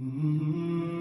Mm-hmm.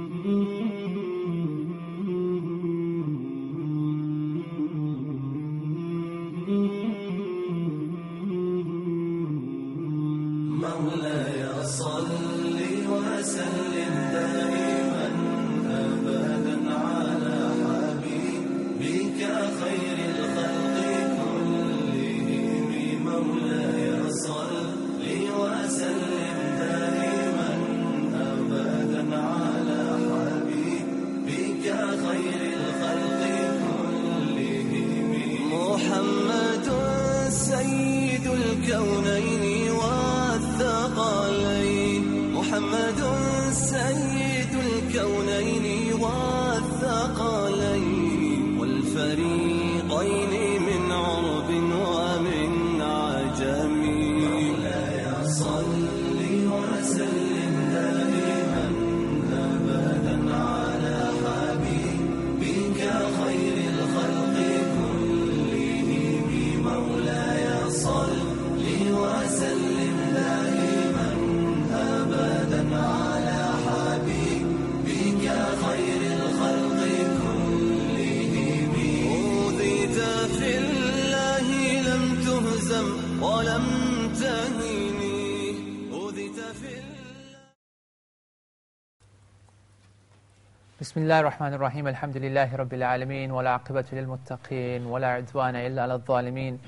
بسم الله الرحمن الرحيم الحمد لله رب العالمين ولا عقبة للمتقين ولا عدوان إلا على الظالمين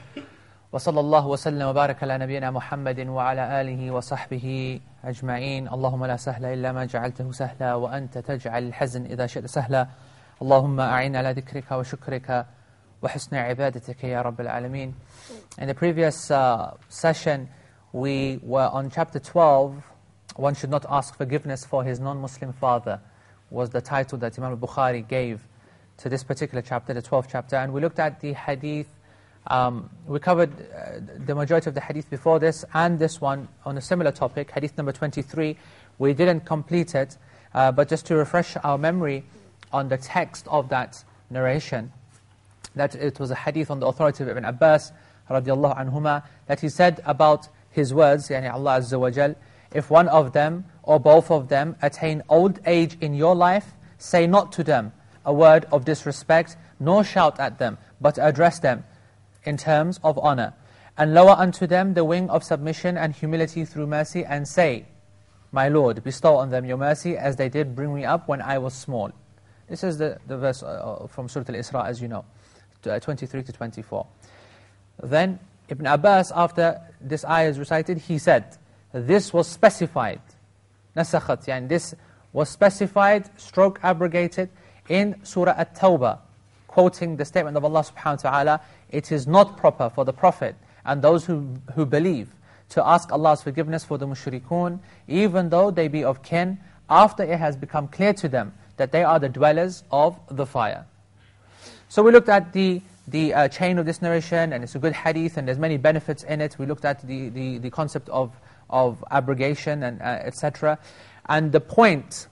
وصلى الله وسلم وبارك على نبينا محمد وعلى آله وصحبه أجمعين اللهم لا سهل إلا ما جعلته سهلا وأنت تجعل الحزن إذا شئت سهلا اللهم أعين على ذكرك وشكرك وحسن عبادتك يا رب العالمين In the previous uh, session we were on chapter 12 One should not ask forgiveness for his non-Muslim father. Was the title that Imam al-Bukhari gave to this particular chapter, the 12th chapter. And we looked at the hadith, um, we covered uh, the majority of the hadith before this and this one on a similar topic, hadith number 23. We didn't complete it, uh, but just to refresh our memory on the text of that narration, that it was a hadith on the authority of Ibn Abbas, radiallahu anhuma, that he said about his words, yani Allah Azza wa Jal, if one of them or both of them attain old age in your life, say not to them a word of disrespect, nor shout at them, but address them in terms of honor. And lower unto them the wing of submission and humility through mercy, and say, My Lord, bestow on them your mercy, as they did bring me up when I was small. This is the, the verse uh, from Surah Al-Isra, as you know, uh, 23 to 24. Then Ibn Abbas, after this ayah is recited, he said, this was specified, nasakhat, yani this was specified, stroke abrogated, in Surah At-Tawbah, quoting the statement of Allah subhanahu wa ta'ala, it is not proper for the Prophet and those who, who believe to ask Allah's forgiveness for the mushrikun, even though they be of kin, after it has become clear to them that they are the dwellers of the fire. So we looked at the, the uh, chain of this narration, and it's a good hadith, and there's many benefits in it. We looked at the, the, the concept of, of abrogation, and uh, etc. And the point,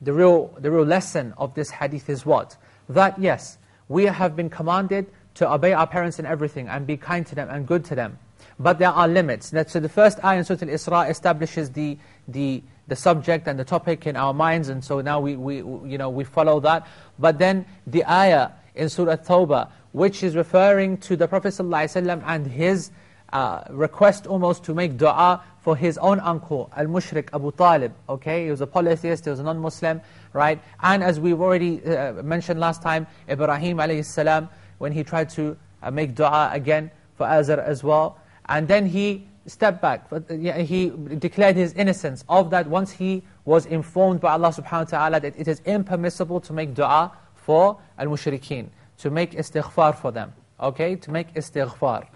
the real, the real lesson of this hadith is what? That yes, we have been commanded to obey our parents in everything, and be kind to them, and good to them. But there are limits. That, so the first ayah in Surah Al-Isra establishes the, the, the subject and the topic in our minds, and so now we, we, you know, we follow that. But then the ayah in Surah Tawbah, which is referring to the Prophet ﷺ and his uh, request almost to make dua for his own uncle, al-mushrik, Abu Talib, okay? He was a polytheist, he was a non-Muslim, right? And as we've already uh, mentioned last time, Ibrahim alayhi salam, when he tried to uh, make dua again for Azar as well, and then he stepped back, he declared his innocence of that once he was informed by Allah subhanahu wa ta'ala that it is impermissible to make dua for al-mushrikeen, to make istighfar for them, okay? To make istighfar.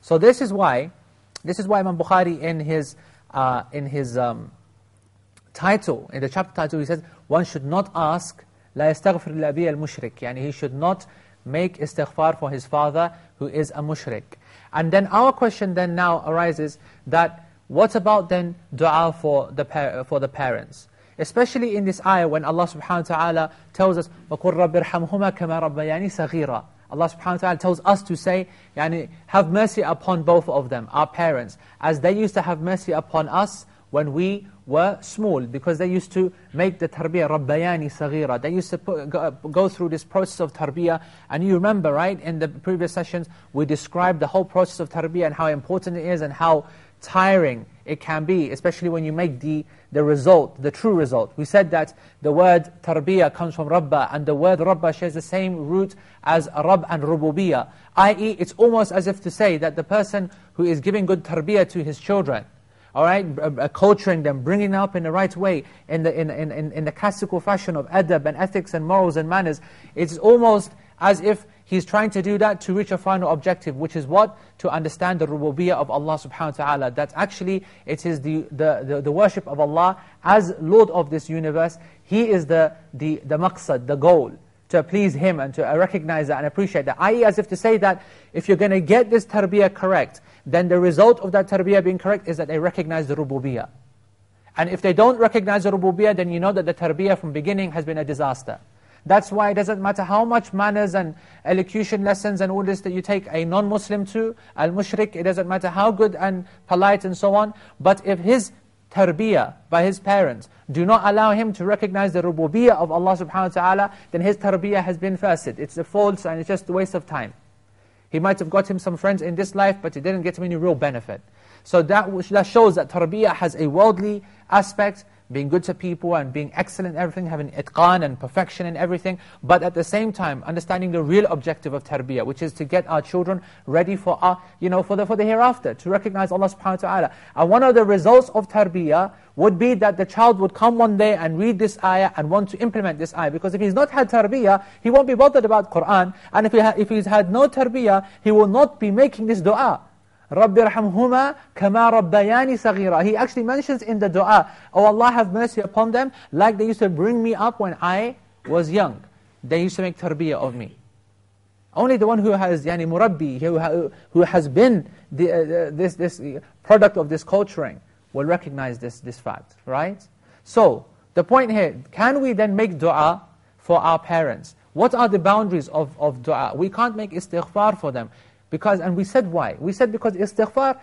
So this is why, this is why Imam Bukhari in his, uh, in his um, title, in the chapter title, he says, one should not ask, لا يستغفر لأبي المشرك, يعني he should not make istighfar for his father who is a mushrik. And then our question then now arises that what about then dua for the, for the parents? Especially in this ayah when Allah subhanahu wa ta'ala tells us, وَقُلْ رَبِّ ارْحَمْهُمَا كَمَا رَبَّيَانِ صَغِيرًا Allah subhanahu wa ta'ala tells us to say, yani, have mercy upon both of them, our parents, as they used to have mercy upon us when we were small because they used to make the tarbiyah rabbayani saghira. They used to put, go, go, through this process of tarbiyah. And you remember, right, in the previous sessions, we described the whole process of tarbiyah and how important it is and how tiring it can be, especially when you make the, the result, the true result. We said that the word tarbiyah comes from rabba, and the word rabba shares the same root as rab and rububiyah. I.e., it's almost as if to say that the person who is giving good tarbiyah to his children, all right, culturing them, bringing them up in the right way, in the, in, in, in the classical fashion of adab and ethics and morals and manners, it's almost as if He's trying to do that to reach a final objective, which is what? To understand the rububiyyah of Allah subhanahu wa ta'ala. That actually it is the, the, the, the, worship of Allah as Lord of this universe. He is the, the, the maqsad, the goal, to please Him and to recognize that and appreciate that. I.e. as if to say that if you're going to get this tarbiyah correct, then the result of that tarbiyah being correct is that they recognize the rububiyyah. And if they don't recognize the rububiyyah, then you know that the tarbiyah from beginning has been a disaster. That's why it doesn't matter how much manners and elocution lessons and all this that you take a non-Muslim to, al-mushrik, it doesn't matter how good and polite and so on. But if his tarbiyah by his parents do not allow him to recognize the rububiyyah of Allah subhanahu wa ta'ala, then his tarbiyah has been fasid. It's a false and it's just a waste of time. He might have got him some friends in this life, but he didn't get him any real benefit. So that, that shows that tarbiyah has a worldly aspect, being good to people and being excellent in everything, having itqan and perfection in everything, but at the same time understanding the real objective of tarbiyah, which is to get our children ready for our, you know, for the, for the hereafter, to recognize Allah subhanahu wa ta'ala. And one of the results of tarbiyah would be that the child would come one day and read this ayah and want to implement this ayah. Because if he's not had tarbiyah, he won't be bothered about Qur'an. And if, he if he's had no tarbiyah, he will not be making this dua. رَبِّ رَحْمْهُمَا كَمَا رَبَّيَانِ صَغِيرًا He actually mentions in the dua, Oh Allah have mercy upon them, like they used to bring me up when I was young. They used to make tarbiyah of me. Only the one who has yani murabbi, who, who has been the, uh, this, this product of this culturing, will recognize this, this fact, right? So, the point here, can we then make dua for our parents? What are the boundaries of, of dua? We can't make istighfar for them. Because, and we said why? We said because istighfar,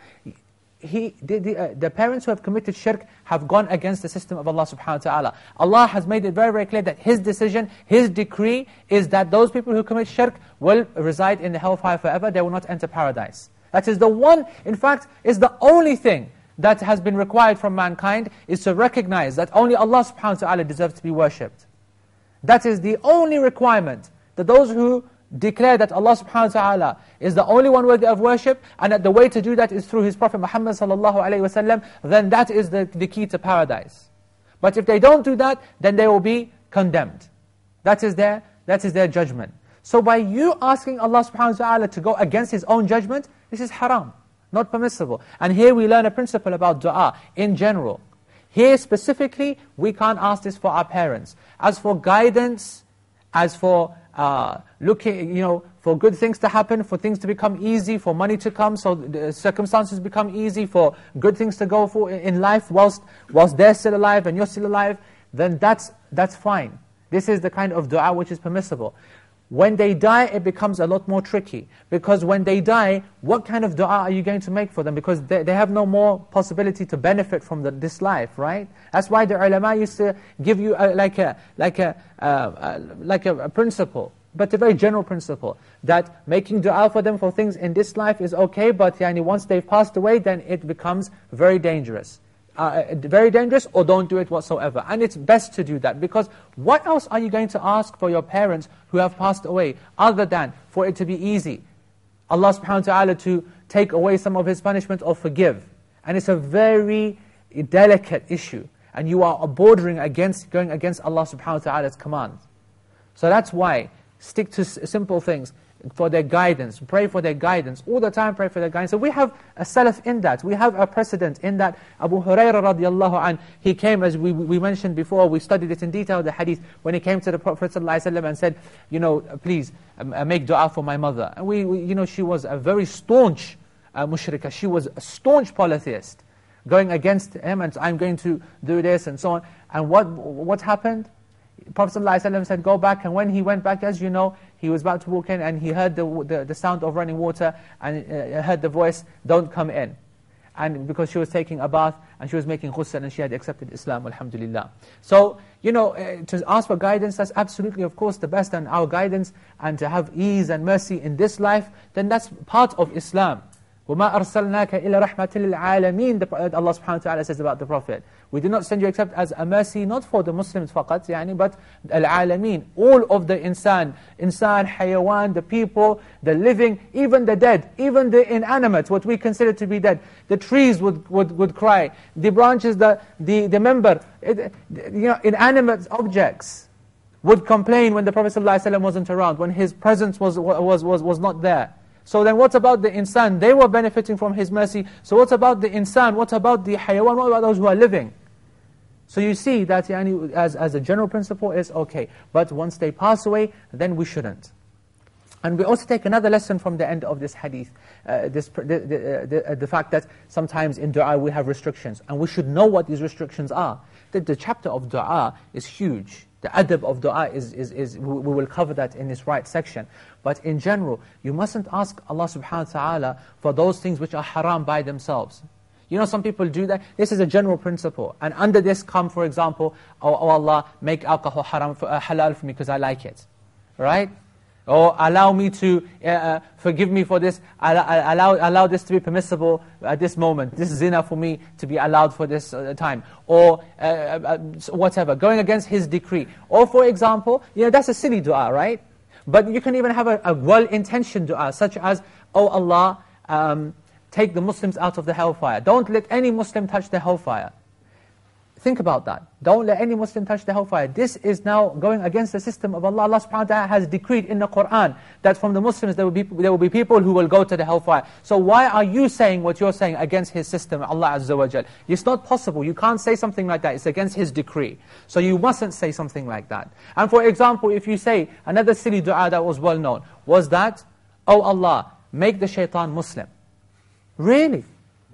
he, the, the, uh, the, parents who have committed shirk have gone against the system of Allah subhanahu wa ta'ala. Allah has made it very, very clear that His decision, His decree is that those people who commit shirk will reside in the hellfire forever, they will not enter paradise. That is the one, in fact, is the only thing that has been required from mankind is to recognize that only Allah subhanahu wa ta'ala deserves to be worshipped. That is the only requirement that those who declare that Allah subhanahu wa ta'ala is the only one worthy of worship, and that the way to do that is through His Prophet Muhammad sallallahu alayhi wasallam, then that is the, the key to paradise. But if they don't do that, then they will be condemned. That is their, that is their judgment. So by you asking Allah subhanahu wa ta'ala to go against His own judgment, this is haram, not permissible. And here we learn a principle about dua in general. Here specifically, we can't ask this for our parents. As for guidance, as for uh, looking, you know, for good things to happen, for things to become easy, for money to come, so the circumstances become easy, for good things to go for in life whilst, whilst they're still alive and you're still alive, then that's, that's fine. This is the kind of dua which is permissible. When they die, it becomes a lot more tricky. Because when they die, what kind of dua are you going to make for them? Because they, they have no more possibility to benefit from the, this life, right? That's why the ulama used to give you a, like, a, like, a, uh, uh, like a, a principle but a very general principle, that making dua for them for things in this life is okay, but yani, once they've passed away, then it becomes very dangerous uh, very dangerous or don't do it whatsoever. And it's best to do that because what else are you going to ask for your parents who have passed away other than for it to be easy? Allah subhanahu wa ta'ala to take away some of His punishment or forgive. And it's a very delicate issue. And you are bordering against, going against Allah subhanahu wa ta'ala's commands. So that's why, stick to simple things for their guidance, pray for their guidance, all the time pray for their guidance. So we have a salaf in that, we have a precedent in that. Abu Hurairah radiallahu anh, he came, as we, we mentioned before, we studied it in detail, the hadith, when he came to the Prophet ﷺ and said, you know, please um, uh, make dua for my mother. And we, we, you know, she was a very staunch uh, mushrikah, she was a staunch polytheist, going against him and I'm going to do this and so on. And what, what happened? Prophet ﷺ said, go back, and when he went back, as you know, he was about to walk in, and he heard the, the, the sound of running water, and uh, heard the voice, don't come in. and because she was taking a bath, and she was making ghusl, and she had accepted Islam, alhamdulillah. So, you know, uh, to ask for guidance, that's absolutely, of course, the best, and our guidance, and to have ease and mercy in this life, then that's part of Islam. وَمَا أَرْسَلْنَاكَ إِلَى رَحْمَةٍ لِلْعَالَمِينَ Allah subhanahu wa ta'ala says about the Prophet. We did not send you except as a mercy, not for the Muslims فقط يعني, but al-alamin, all of the insan, insan, hayawan, the people, the living, even the dead, even the inanimate, what we consider to be dead. The trees would, would, would cry, the branches, the, the, the minbar, it, you know, inanimate objects would complain when the Prophet ﷺ wasn't around, when his presence was, was, was, was not there. So then what about the insan? They were benefiting from His mercy. So what about the insan? What about the hayawan? What about those who are living? So you see that yani, as, as a general principle is okay. But once they pass away, then we shouldn't. And we also take another lesson from the end of this hadith. Uh, this, the, the, the, the, fact that sometimes in dua we have restrictions. And we should know what these restrictions are. The chapter of dua is huge. The adab of dua is, is, is, we will cover that in this right section. But in general, you mustn't ask Allah subhanahu wa ta'ala for those things which are haram by themselves. You know, some people do that. This is a general principle. And under this come, for example, oh, oh Allah, make alcohol haram for, uh, halal for me because I like it. Right? Or allow me to, uh, uh, forgive me for this, allow, allow, this to be permissible at this moment. This is zina for me to be allowed for this uh, time. Or uh, whatever, going against His decree. Or for example, you know, that's a silly dua, right? But you can even have a, a well-intentioned dua, such as, Oh Allah, um, take the Muslims out of the hellfire. Don't let any Muslim touch the hellfire. Think about that. Don't let any Muslim touch the hellfire. This is now going against the system of Allah. Allah subhanahu wa ta'ala has decreed in the Qur'an that from the Muslims there will, be, there will be people who will go to the hellfire. So why are you saying what you're saying against His system, Allah Azza wa Jal? It's not possible. You can't say something like that. It's against His decree. So you mustn't say something like that. And for example, if you say, another silly dua that was well known, was that, Oh Allah, make the shaitan Muslim. Really?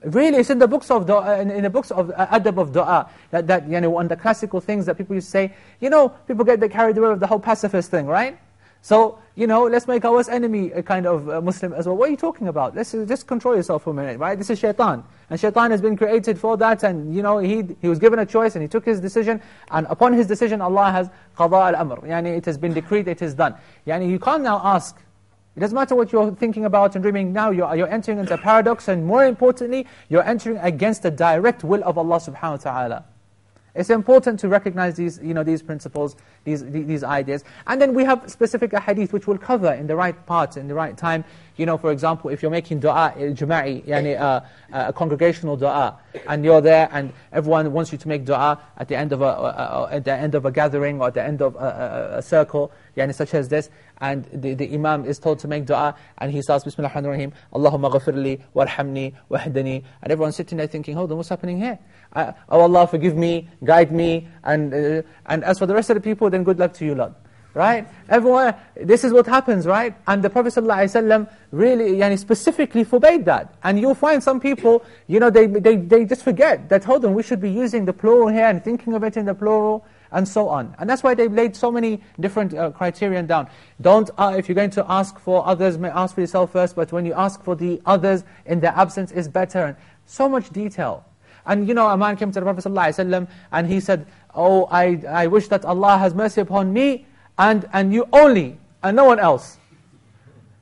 Really, it's in the books of in, in the books of uh, adab of dua that that you know one of the classical things that people used to say. You know, people get carried away with the whole pacifist thing, right? So you know, let's make our worst enemy a kind of uh, Muslim as well. What are you talking about? Let's just control yourself for a minute, right? This is shaitan, and shaitan has been created for that, and you know he he was given a choice and he took his decision, and upon his decision Allah has qada al-amr. Yani it has been decreed, it is done. Yani you can't now ask it doesn't matter what you're thinking about and dreaming now, you're, you're entering into a paradox, and more importantly, you're entering against the direct will of Allah subhanahu wa ta'ala. It's important to recognize these, you know, these principles, these, these ideas. And then we have specific hadith which we'll cover in the right part, in the right time. You know, for example, if you're making dua, eh, juma'i, yani, uh, a congregational dua, and you're there and everyone wants you to make dua at the end of a, uh, at the end of a gathering or at the end of a, a, a circle, yani such as this, and the, the imam is told to make dua, and he starts, Bismillah ar-Rahman ar-Rahim, Allahumma ghafirli, warhamni, wahdani, and everyone's sitting there thinking, hold on, what's happening here? Uh, oh Allah, forgive me, guide me, and, uh, and as for the rest of the people, then good luck to you lot. Right? Everyone, this is what happens, right? And the Prophet ﷺ really, yani specifically forbade that. And you'll find some people, you know, they, they, they just forget that, hold on, we should be using the plural here and thinking of it in the plural and so on. And that's why they've laid so many different uh, down. Don't, uh, if you're going to ask for others, may ask for yourself first, but when you ask for the others in their absence is better. And so much detail. And you know, a man came to the Prophet ﷺ and he said, Oh, I, I wish that Allah has mercy upon me and, and you only, and no one else.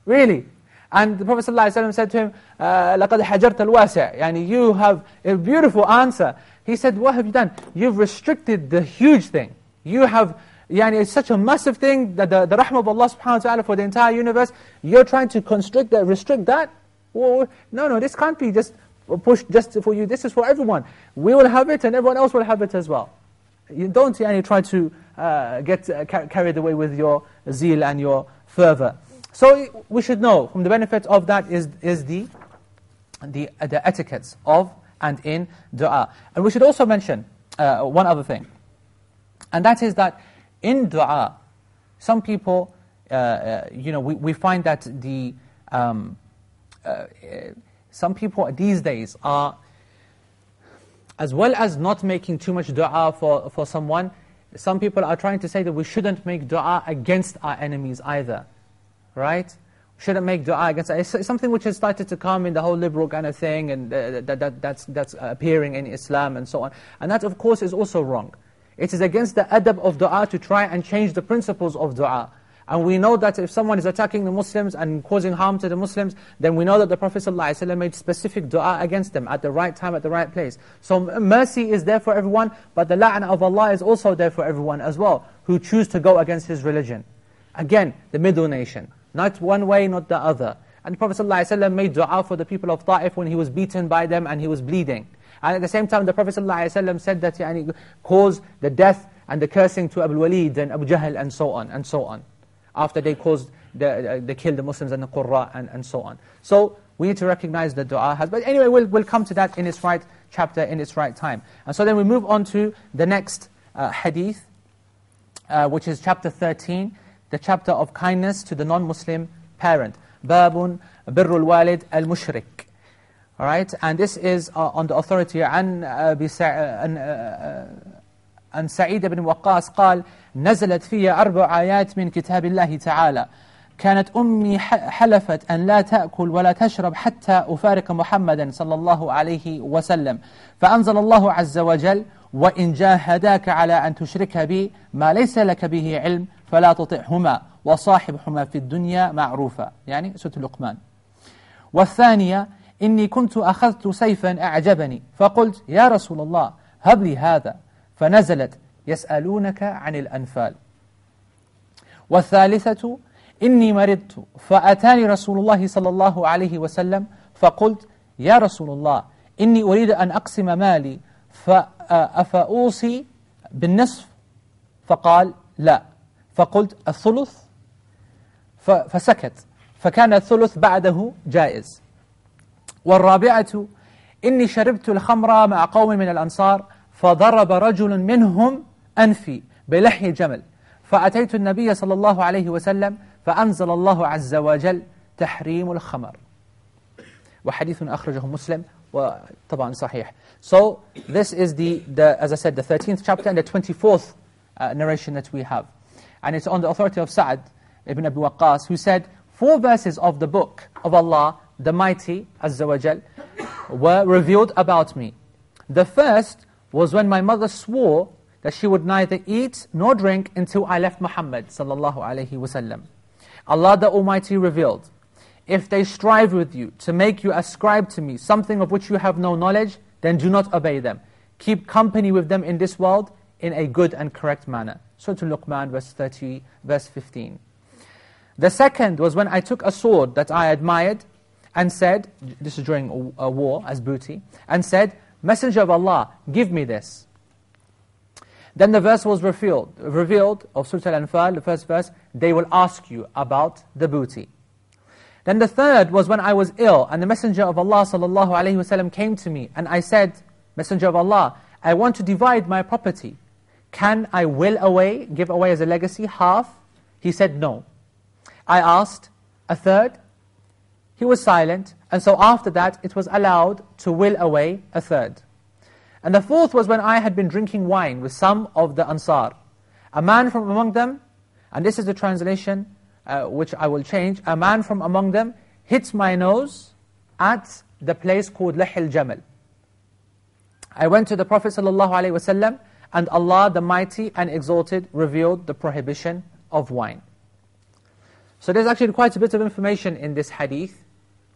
Really. And the Prophet ﷺ said to him, uh, لَقَدْ حَجَرْتَ الْوَاسِعِ Yani you have a beautiful answer. He said, what have you done? You've restricted the huge thing. You have, yani it's such a massive thing, that the, the rahmah of Allah subhanahu wa ta'ala for the entire universe, you're trying to constrict that, restrict that? Well, no, no, this can't be just pushed just for you. This is for everyone. We will have it and everyone else will have it as well. You don't yani, try to uh, get uh, carried away with your zeal and your fervor. So we should know, from the benefit of that is, is the, the, uh, the etiquettes of and in dua. And we should also mention uh, one other thing. And that is that in dua, some people, uh, uh, you know, we, we find that the, um, some people these days are, as well as not making too much dua for, for someone, some people are trying to say that we shouldn't make dua against our enemies either. Right? shouldn't make dua against It's, something which has started to come in the whole liberal kind of thing, and uh, that, that, that's, that's appearing in Islam and so on. And that, of course, is also wrong. It is against the adab of dua to try and change the principles of dua. And we know that if someone is attacking the Muslims and causing harm to the Muslims, then we know that the Prophet ﷺ made specific dua against them at the right time, at the right place. So mercy is there for everyone, but the la'na of Allah is also there for everyone as well, who choose to go against His religion. Again, the middle nation. Not one way, not the other. And the Prophet ﷺ made dua for the people of Ta'if when he was beaten by them and he was bleeding. And at the same time, the Prophet ﷺ said that yani, cause the death and the cursing to Abu Walid and Abu Jahl and so on and so on after they caused, the, uh, they killed the Muslims and the Qurra and, and so on. So we need to recognize that dua has, but anyway, we'll, we'll come to that in its right chapter, in its right time. And so then we move on to the next uh, hadith, uh, which is chapter 13, the chapter of kindness to the non-Muslim parent. Babun birrul walid al-mushrik. All right, and this is uh, on the authority عن, عن سعيد بن وقاص قال نزلت في أربع آيات من كتاب الله تعالى. كانت أمي حلفت أن لا تأكل ولا تشرب حتى أفارق محمدا صلى الله عليه وسلم. فأنزل الله عز وجل وإن جاهداك على أن تشرك بي ما ليس لك به علم فلا تطعهما وصاحبهما في الدنيا معروفا. يعني سورة لقمان. والثانية إني كنت أخذت سيفا أعجبني. فقلت يا رسول الله هب لي هذا. فنزلت يسألونك عن الأنفال. والثالثة إني مرضت فأتاني رسول الله صلى الله عليه وسلم فقلت يا رسول الله إني أريد أن أقسم مالي فأفأوصي بالنصف. فقال لا. فقلت الثلث؟ فسكت. فكان الثلث بعده جائز. والرابعة إني شربت الخمر مع قوم من الأنصار فضرب رجل منهم أنفي بلحي جمل فأتيت النبي صلى الله عليه وسلم فأنزل الله عز وجل تحريم الخمر وحديث أخرجه مسلم وطبعا صحيح So this is the, the, as I said, the 13th chapter and the 24th uh, narration that we have. And it's on the authority of Sa'ad ibn Abi Waqqas, who said, four verses of the book of Allah, the Mighty, Azza wa Jal, were revealed about me. The first was when my mother swore that she would neither eat nor drink until I left Muhammad sallallahu alaihi wasallam. Allah the Almighty revealed, If they strive with you to make you ascribe to me something of which you have no knowledge, then do not obey them. Keep company with them in this world in a good and correct manner. Surah Luqman, verse 30, verse 15. The second was when I took a sword that I admired and said, this is during a war as booty, and said, Messenger of Allah, give me this. Then the verse was revealed, revealed of Surah Al-Anfal, the first verse, they will ask you about the booty. Then the third was when I was ill, and the Messenger of Allah sallallahu came to me, and I said, Messenger of Allah, I want to divide my property. Can I will away, give away as a legacy, half? He said, no. I asked, a third? He was silent, and so after that, it was allowed to will away a third. And the fourth was when I had been drinking wine with some of the Ansar. A man from among them, and this is the translation uh, which I will change, a man from among them hits my nose at the place called Lahil Jamal. I went to the Prophet ﷺ and Allah the Mighty and Exalted revealed the prohibition of wine. So there's actually quite a bit of information in this hadith,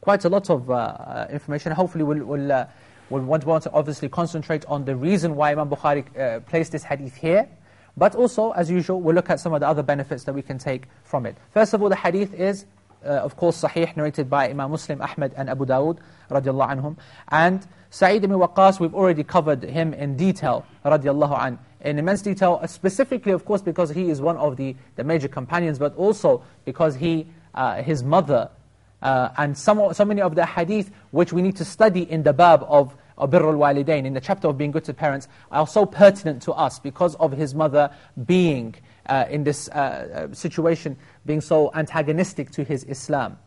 quite a lot of uh, uh information. Hopefully we'll, we'll uh, we want, want to obviously concentrate on the reason why Imam Bukhari uh, placed this hadith here. But also, as usual, we'll look at some of the other benefits that we can take from it. First of all, the hadith is, uh, of course, sahih, narrated by Imam Muslim, Ahmed, and Abu Dawud, radiallahu anhum. And Sa'id ibn Waqqas, we've already covered him in detail, radiallahu an, in immense detail, specifically, of course, because he is one of the, the major companions, but also because he, uh, his mother, uh, and some, so many of the hadith which we need to study in the bab of Birrul Walidain, in the chapter of being good to parents, are so pertinent to us because of his mother being uh, in this uh, uh, situation, being so antagonistic to his Islam,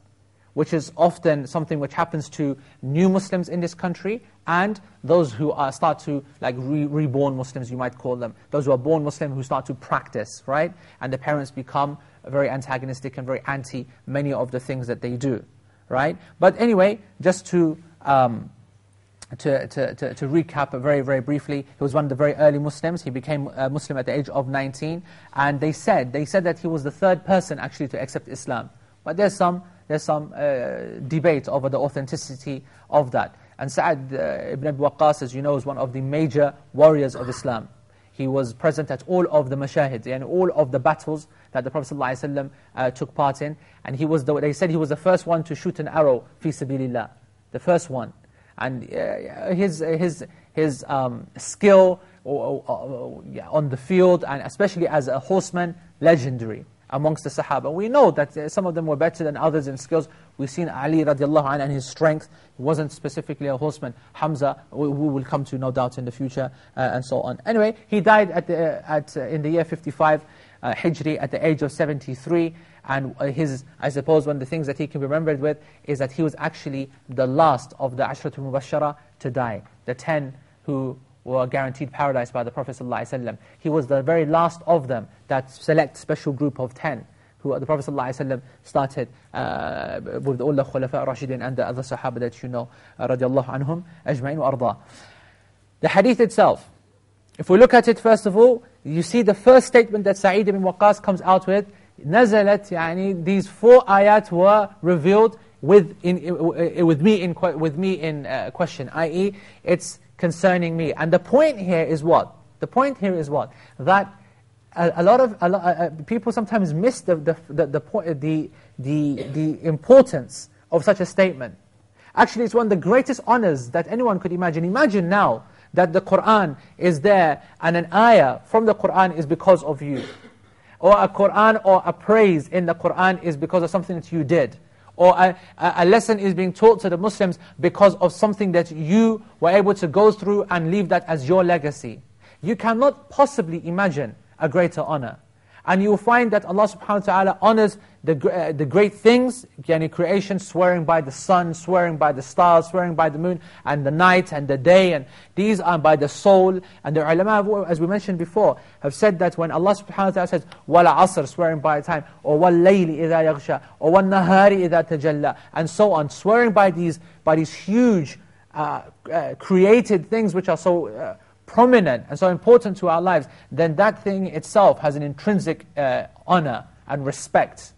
which is often something which happens to new Muslims in this country, and those who are, start to, like re reborn Muslims, you might call them, those who are born Muslim who start to practice, right? And the parents become very antagonistic and very anti many of the things that they do. Right? But anyway, just to... Um, to, to, to, to, recap very, very briefly, he was one of the very early Muslims. He became a Muslim at the age of 19. And they said, they said that he was the third person actually to accept Islam. But there's some, there's some uh, debate over the authenticity of that. And Sa'ad uh, ibn Abi Waqqas, as you know, is one of the major warriors of Islam. He was present at all of the mashahid, and all of the battles that the Prophet ﷺ uh, took part in. And he was the, they said he was the first one to shoot an arrow, fi sabilillah. The first one. And uh, his, his, his um, skill or, or, or, yeah, on the field, and especially as a horseman, legendary amongst the Sahaba. We know that uh, some of them were better than others in skills. We've seen Ali radiallahu anhu and his strength. He wasn't specifically a horseman. Hamza, we, we will come to no doubt in the future, uh, and so on. Anyway, he died at the, uh, at, uh, in the year 55 uh, Hijri at the age of 73. And uh, his, I suppose one of the things that he can be remembered with is that he was actually the last of the Ashratul Mubashara to die. The ten who were guaranteed paradise by the Prophet ﷺ. He was the very last of them, that select special group of ten, who the Prophet ﷺ started uh, with all the Khulafa Rashidin and the other Sahaba that you know, uh, radiallahu anhum, ajma'in wa arda. The hadith itself, if we look at it first of all, you see the first statement that Sa'id ibn Waqqas comes out with, نزلت يعني these four ayat were revealed with, in, with me in, with me in uh, question, i.e. it's concerning me. And the point here is what? The point here is what? That a, a lot of a lot, uh, uh people sometimes miss the, the, the, the, point, the, the, the importance of such a statement. Actually, it's one of the greatest honors that anyone could imagine. Imagine now that the Qur'an is there and an ayah from the Qur'an is because of you. Or a Qur'an or a praise in the Qur'an is because of something that you did or a, a lesson is being taught to the Muslims because of something that you were able to go through and leave that as your legacy. You cannot possibly imagine a greater honor. And you'll find that Allah subhanahu wa ta'ala honors the, uh, the great things, yani creation, swearing by the sun, swearing by the stars, swearing by the moon, and the night and the day, and these are by the soul. And the ulama, as we mentioned before, have said that when Allah subhanahu wa ta'ala says, wala asr, swearing by time, or wal layli idha yaghsha, or wal nahari idha tajalla, and so on, swearing by these, by these huge uh, uh, created things which are so uh, Prominent and so important to our lives, then that thing itself has an intrinsic uh, honor and respect.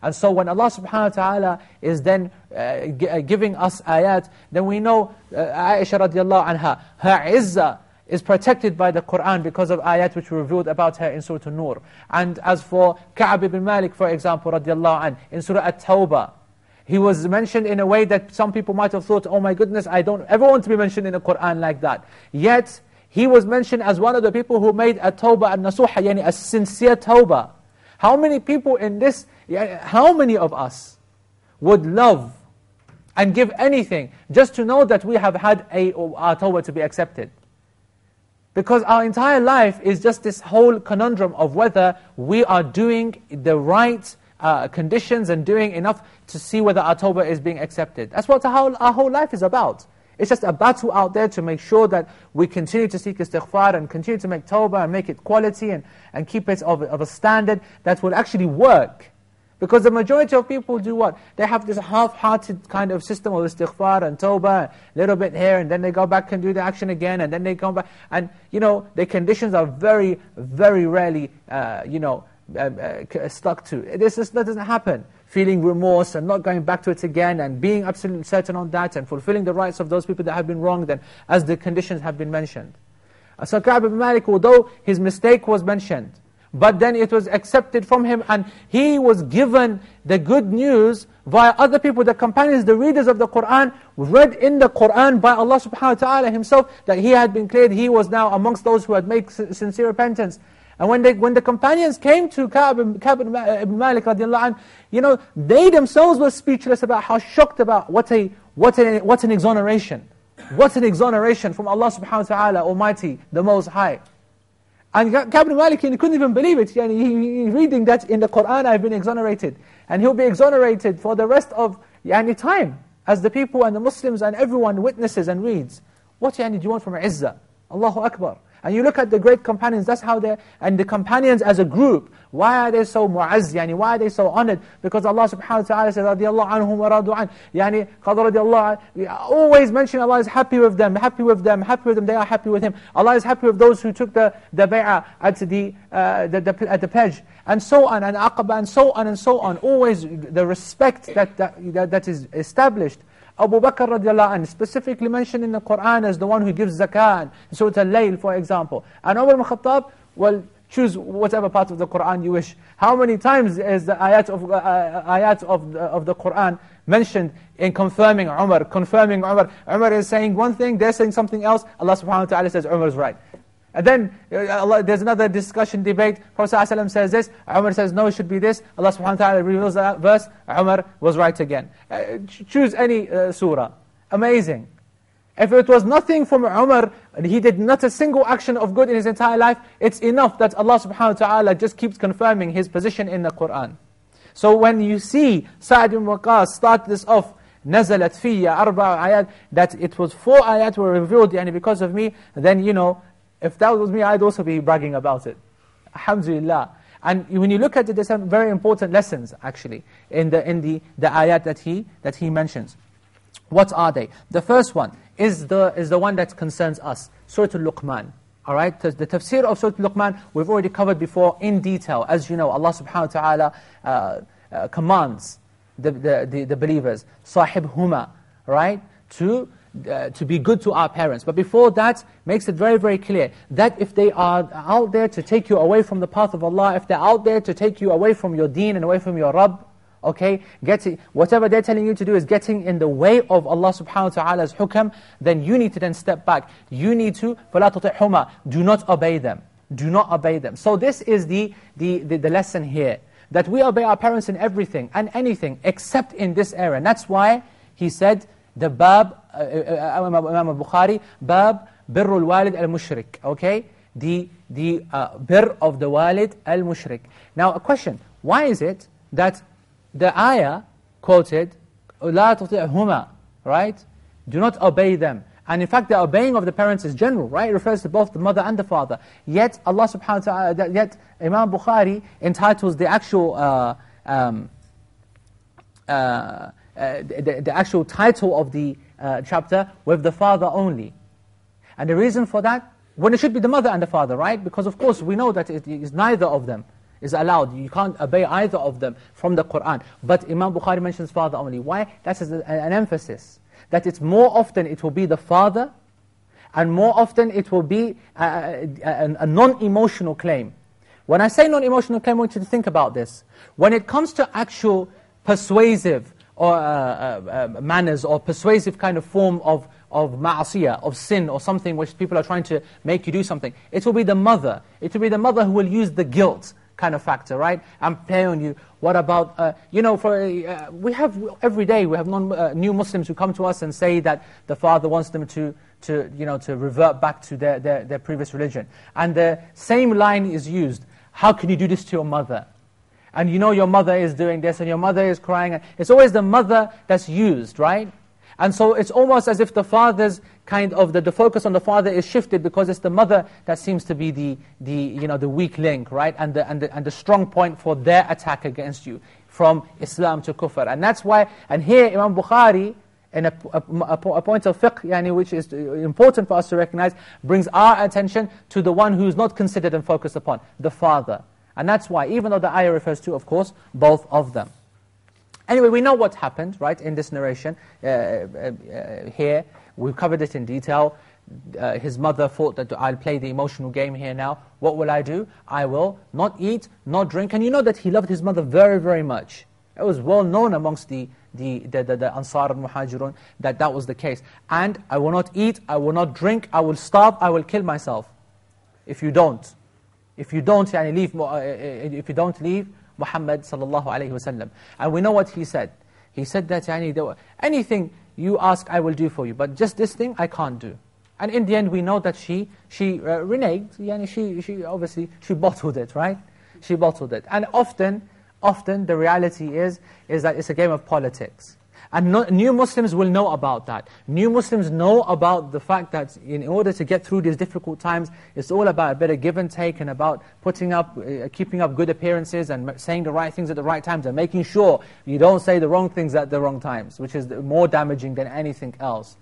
And so when Allah subhanahu wa ta'ala is then uh, uh, giving us ayat, then we know uh, Aisha radiallahu anha, her izzah is protected by the Qur'an because of ayat which were revealed about her in Surah An-Nur. And as for Ka'ab ibn Malik, for example, radiallahu anh, in Surah At-Tawbah, he was mentioned in a way that some people might have thought, oh my goodness, I don't ever want to be mentioned in the Qur'an like that. Yet, he was mentioned as one of the people who made a tawbah and nasuha, yani a sincere tawbah. How many people in this, how many of us would love and give anything just to know that we have had a, our tawbah to be accepted? Because our entire life is just this whole conundrum of whether we are doing the right uh, conditions and doing enough to see whether our tawbah is being accepted. That's what our whole, our whole life is about. It's just a battle out there to make sure that we continue to seek istighfar and continue to make tawbah and make it quality and, and keep it of, of a standard that will actually work. Because the majority of people do what? They have this half-hearted kind of system of istighfar and tawbah, a little bit here, and then they go back and do the action again, and then they come back. And, you know, the conditions are very, very rarely, uh, you know, uh, uh, stuck to. This is, that doesn't happen feeling remorse and not going back to it again and being absolutely certain on that and fulfilling the rights of those people that have been wronged and as the conditions have been mentioned. So Ka'b ibn Malik, although his mistake was mentioned, but then it was accepted from him and he was given the good news via other people, the companions, the readers of the Qur'an, read in the Qur'an by Allah subhanahu wa ta'ala himself that he had been cleared, he was now amongst those who had made sincere repentance. And when, they, when the companions came to Ka'b, Ka'b ibn Malik radiallahu anh, you know, they themselves were speechless about how shocked about what, a, what, a, what an exoneration. What an exoneration from Allah subhanahu wa ta'ala, Almighty, the Most High. And Ka'b ibn Malik, he couldn't even believe it. Yani he, he, reading that in the Qur'an, I've been exonerated. And he'll be exonerated for the rest of yani, time, as the people and the Muslims and everyone witnesses and reads. What yani, do you want from Izzah? Allahu Akbar. And you look at the great companions, that's how they and the companions as a group, why are they so mu'azz, yani, why are they so honored? Because Allah subhanahu wa ta'ala says, radiyallahu anhum wa radu an, yani, qadr radiyallahu always mention Allah is happy with them, happy with them, happy with them, they are happy with Him. Allah is happy with those who took the, the bay'ah at the, uh, the, the, at the pledge, and so on, and aqaba, and so on, and so on. Always the respect that, that, that is established. Abu Bakr radiallahu anh, specifically mentioned in the Qur'an as the one who gives zakah, Surah Al-Layl for example. And Umar ibn Khattab, well, choose whatever part of the Qur'an you wish. How many times is the ayat of, uh, ayat of, the, of the Qur'an mentioned in confirming Umar, confirming Umar. Umar is saying one thing, they're saying something else. Allah subhanahu wa ta'ala says Umar is right. And then uh, Allah, there's another discussion, debate. Prophet ﷺ says this, Umar says no, it should be this. Allah subhanahu wa ta'ala reveals that verse, Umar was right again. Uh, choose any uh, surah. Amazing. If it was nothing from Umar, he did not a single action of good in his entire life, it's enough that Allah subhanahu wa ta'ala just keeps confirming his position in the Qur'an. So when you see Sa'd ibn Waqqas start this off, نزلت في أربع ayat, that it was four ayat were revealed yani because of me, then you know, if that was me, I'd also be bragging about it. Alhamdulillah. And when you look at it, there's some very important lessons, actually, in the, in the, the ayat that he, that he mentions. What are they? The first one is the, is the one that concerns us, Surah Al-Luqman. All right, the tafsir of Surah Al-Luqman, we've already covered before in detail. As you know, Allah subhanahu wa ta'ala uh, uh, commands the, the, the, the believers, sahib right, to uh, to be good to our parents. But before that, makes it very, very clear that if they are out there to take you away from the path of Allah, if they're out there to take you away from your deen and away from your Rabb, okay, getting, whatever they're telling you to do is getting in the way of Allah subhanahu wa ta'ala's hukam, then you need to then step back. You need to, فَلَا تُطِعْهُمَا Do not obey them. Do not obey them. So this is the, the, the, the lesson here. That we obey our parents in everything and anything except in this area. And that's why he said, the bab, uh, uh, uh Imam al-Bukhari, bab birrul walid al-mushrik, okay? The, the uh, bir of the walid al-mushrik. Now a question, why is it that the ayah quoted, لا تطيعهما, right? Do not obey them. And in fact, the obeying of the parents is general, right? It refers to both the mother and the father. Yet, Allah subhanahu wa ta'ala, yet Imam Bukhari entitles the actual uh, um, uh, uh, the, the, actual title of the uh, chapter with the father only. And the reason for that, when it should be the mother and the father, right? Because of course we know that it is neither of them is allowed. You can't obey either of them from the Qur'an. But Imam Bukhari mentions father only. Why? That's an emphasis. That it's more often it will be the father, and more often it will be a, a, a non-emotional claim. When I say non-emotional claim, I want you to think about this. When it comes to actual persuasive, or uh, uh, uh, manners or persuasive kind of form of, of ma'asiyah, of sin or something which people are trying to make you do something. It will be the mother. It will be the mother who will use the guilt kind of factor, right? And play on you. What about, uh, you know, for uh, we have, every day we have non, uh, new Muslims who come to us and say that the father wants them to, to, you know, to revert back to their, their, their previous religion. And the same line is used. How can you do this to your mother? And you know your mother is doing this, and your mother is crying. It's always the mother that's used, right? And so it's almost as if the father's kind of, the, the focus on the father is shifted because it's the mother that seems to be the, the, you know, the weak link, right? And the, and, the, and the strong point for their attack against you, from Islam to kufr. And that's why, and here Imam Bukhari, in a, a, a, point of fiqh, yani, which is important for us to recognize, brings our attention to the one who's not considered and focused upon, the father. And that's why, even though the ayah refers to, of course, both of them. Anyway, we know what happened, right, in this narration uh, uh, uh, here. We've covered it in detail. Uh, his mother thought that I'll play the emotional game here now. What will I do? I will not eat, not drink. And you know that he loved his mother very, very much. It was well known amongst the, the, the, the, the Ansar and Muhajirun that that was the case. And I will not eat, I will not drink, I will starve, I will kill myself. If you don't. If you don't yani, leave, uh, uh, if you don't leave Muhammad sallallahu alayhi wasallam. And we know what he said. He said that yani, anything you ask, I will do for you. But just this thing, I can't do. And in the end, we know that she she uh, reneged. Yani she she obviously she bottled it, right? She bottled it. And often, often the reality is is that it's a game of politics. And no, new Muslims will know about that. New Muslims know about the fact that in order to get through these difficult times, it's all about a bit of give and take and about putting up, uh, keeping up good appearances and saying the right things at the right times and making sure you don't say the wrong things at the wrong times, which is more damaging than anything else.